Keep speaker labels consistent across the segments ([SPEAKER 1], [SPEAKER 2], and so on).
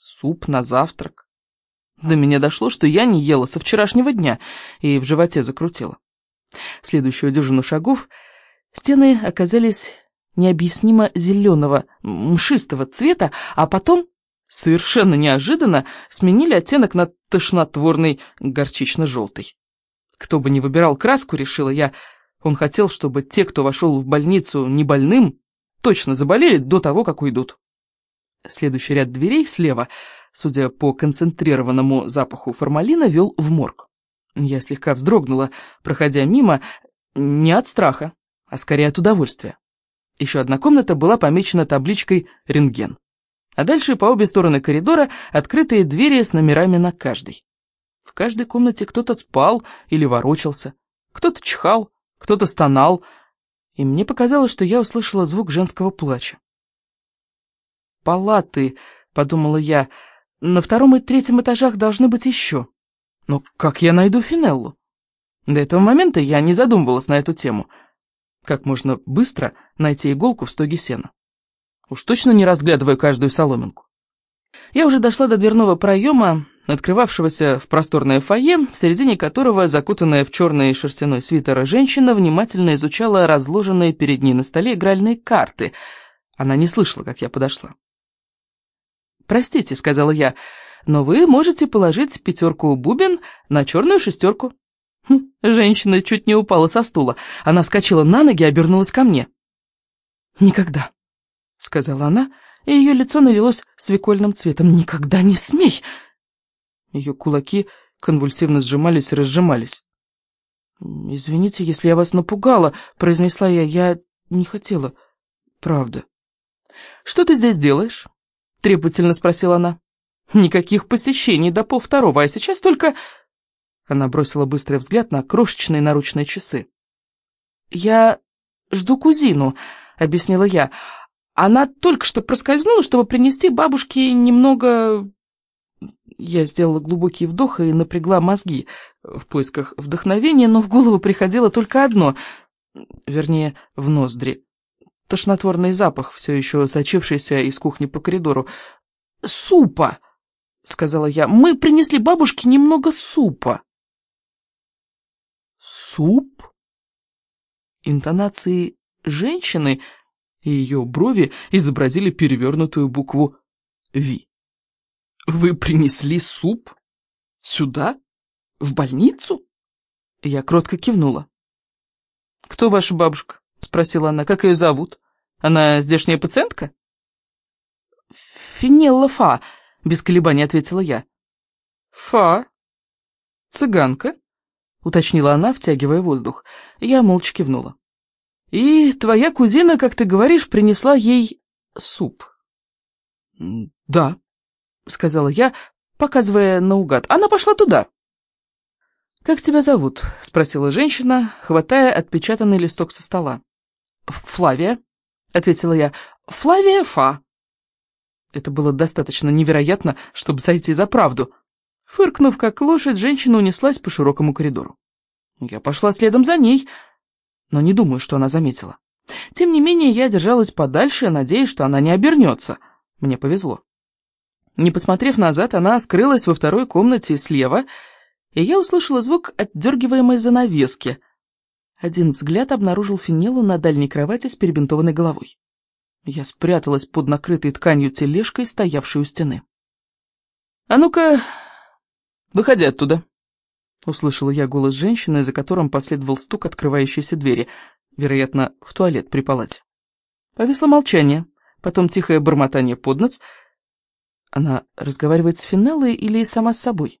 [SPEAKER 1] Суп на завтрак. До меня дошло, что я не ела со вчерашнего дня, и в животе закрутила. Следующую дюжину шагов стены оказались необъяснимо зеленого, мшистого цвета, а потом, совершенно неожиданно, сменили оттенок на тошнотворный горчично-желтый. Кто бы ни выбирал краску, решила я, он хотел, чтобы те, кто вошел в больницу не больным, точно заболели до того, как уйдут. Следующий ряд дверей слева, судя по концентрированному запаху формалина, вел в морг. Я слегка вздрогнула, проходя мимо, не от страха, а скорее от удовольствия. Еще одна комната была помечена табличкой «Рентген». А дальше по обе стороны коридора открытые двери с номерами на каждой. В каждой комнате кто-то спал или ворочался, кто-то чихал, кто-то стонал, и мне показалось, что я услышала звук женского плача. «Палаты», — подумала я, — «на втором и третьем этажах должны быть еще. Но как я найду Финеллу?» До этого момента я не задумывалась на эту тему — как можно быстро найти иголку в стоге сена. Уж точно не разглядываю каждую соломинку. Я уже дошла до дверного проема, открывавшегося в просторное фойе, в середине которого, закутанная в черный шерстяной свитер, женщина внимательно изучала разложенные перед ней на столе игральные карты. Она не слышала, как я подошла. «Простите», — сказала я, — «но вы можете положить пятерку бубен на черную шестерку». Хм, женщина чуть не упала со стула. Она вскочила на ноги и обернулась ко мне. «Никогда», — сказала она, и ее лицо налилось свекольным цветом. «Никогда не смей!» Ее кулаки конвульсивно сжимались и разжимались. «Извините, если я вас напугала», — произнесла я. «Я не хотела. Правда». «Что ты здесь делаешь?» — требовательно спросила она. «Никаких посещений до полвторого, а сейчас только...» Она бросила быстрый взгляд на крошечные наручные часы. «Я жду кузину», — объяснила я. «Она только что проскользнула, чтобы принести бабушке немного...» Я сделала глубокий вдох и напрягла мозги в поисках вдохновения, но в голову приходило только одно, вернее, в ноздри. Тошнотворный запах, все еще сочившийся из кухни по коридору. «Супа!» — сказала я. «Мы принесли бабушке немного супа». «Суп?» Интонации женщины и ее брови изобразили перевернутую букву «Ви». «Вы принесли суп? Сюда? В больницу?» Я кротко кивнула. «Кто ваша бабушка?» — спросила она. «Как ее зовут? Она здешняя пациентка?» «Финелла Фа», — без колебаний ответила я. «Фа? Цыганка?» — уточнила она, втягивая воздух. Я молча кивнула. «И твоя кузина, как ты говоришь, принесла ей суп?» «Да», — сказала я, показывая наугад. «Она пошла туда». «Как тебя зовут?» — спросила женщина, хватая отпечатанный листок со стола. «Флавия», — ответила я. «Флавия Фа». Это было достаточно невероятно, чтобы сойти за правду. Фыркнув, как лошадь, женщина унеслась по широкому коридору. Я пошла следом за ней, но не думаю, что она заметила. Тем не менее, я держалась подальше, надеясь, что она не обернется. Мне повезло. Не посмотрев назад, она скрылась во второй комнате слева, и я услышала звук отдергиваемой занавески. Один взгляд обнаружил Финелу на дальней кровати с перебинтованной головой. Я спряталась под накрытой тканью тележкой, стоявшей у стены. «А ну-ка, «Выходи оттуда!» Услышала я голос женщины, за которым последовал стук открывающейся двери, вероятно, в туалет при палате. Повисло молчание, потом тихое бормотание под нос. Она разговаривает с Финеллой или сама с собой?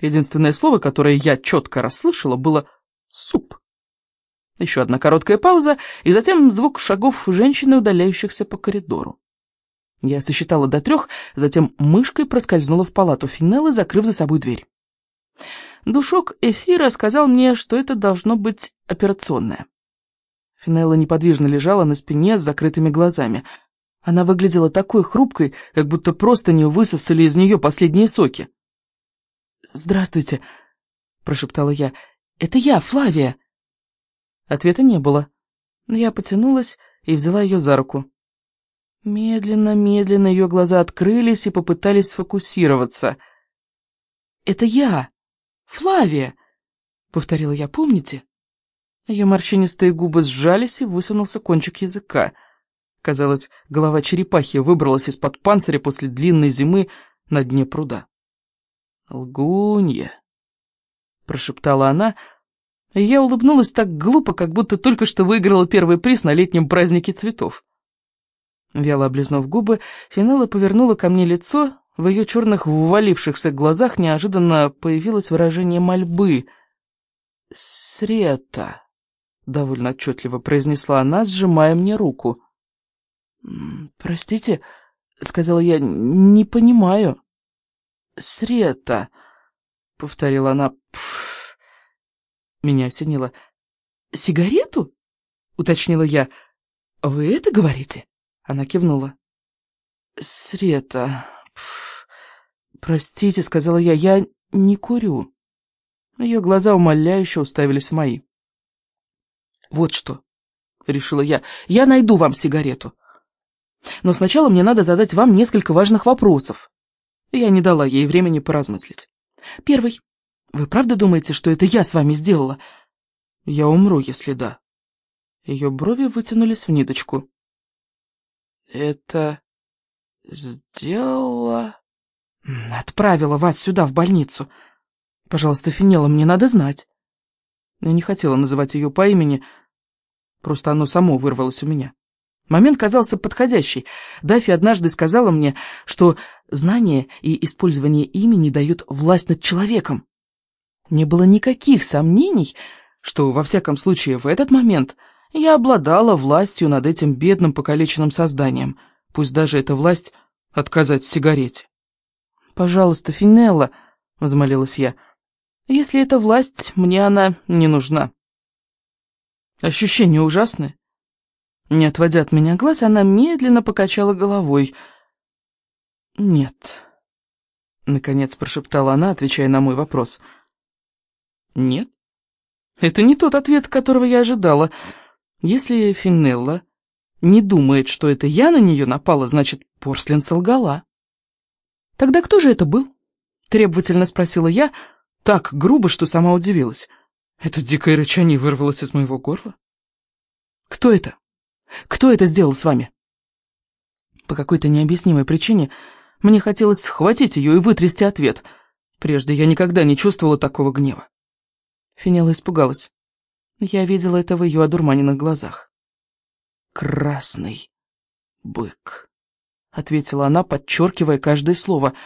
[SPEAKER 1] Единственное слово, которое я четко расслышала, было «суп». Еще одна короткая пауза, и затем звук шагов женщины, удаляющихся по коридору. Я сосчитала до трех, затем мышкой проскользнула в палату Финеллы, закрыв за собой дверь. Душок эфира сказал мне, что это должно быть операционное. Финелла неподвижно лежала на спине с закрытыми глазами. Она выглядела такой хрупкой, как будто просто не высосали из нее последние соки. «Здравствуйте», — прошептала я. «Это я, Флавия». Ответа не было. Я потянулась и взяла ее за руку. Медленно-медленно ее глаза открылись и попытались сфокусироваться. «Это я, Флавия!» — повторила я, помните? Ее морщинистые губы сжались, и высунулся кончик языка. Казалось, голова черепахи выбралась из-под панциря после длинной зимы на дне пруда. «Лгунья!» — прошептала она, и я улыбнулась так глупо, как будто только что выиграла первый приз на летнем празднике цветов. Вяло облизнув губы, Финелла повернула ко мне лицо, в ее черных ввалившихся глазах неожиданно появилось выражение мольбы. «Срета!» — довольно отчетливо произнесла она, сжимая мне руку. «Простите», — сказала я, — «не понимаю». «Срета», — повторила она, Пф. Меня осенило. «Сигарету?» — уточнила я. «Вы это говорите?» Она кивнула. «Срета, Пф. простите», — сказала я, — «я не курю». Ее глаза умоляюще уставились в мои. «Вот что», — решила я, — «я найду вам сигарету. Но сначала мне надо задать вам несколько важных вопросов». Я не дала ей времени поразмыслить. Первый. Вы правда думаете, что это я с вами сделала? Я умру, если да. Ее брови вытянулись в ниточку. Это сделала... Отправила вас сюда, в больницу. Пожалуйста, Финела, мне надо знать. Я не хотела называть ее по имени, просто оно само вырвалось у меня. Момент казался подходящий. Дафи однажды сказала мне, что знание и использование имени дают власть над человеком. Не было никаких сомнений, что, во всяком случае, в этот момент я обладала властью над этим бедным покалеченным созданием, пусть даже эта власть — отказать в сигарете. «Пожалуйста, Финелла», — возмолилась я, — «если эта власть, мне она не нужна». Ощущение ужасное. Не отводя от меня глаз, она медленно покачала головой. «Нет», — наконец прошептала она, отвечая на мой вопрос. «Нет? Это не тот ответ, которого я ожидала. Если Финелла не думает, что это я на нее напала, значит, Порслин солгала». «Тогда кто же это был?» — требовательно спросила я, так грубо, что сама удивилась. Это дикое рычание вырвалось из моего горла. «Кто это?» Кто это сделал с вами?» По какой-то необъяснимой причине мне хотелось схватить ее и вытрясти ответ. Прежде я никогда не чувствовала такого гнева. Финела испугалась. Я видела это в ее одурманенных глазах. «Красный бык», — ответила она, подчеркивая каждое слово —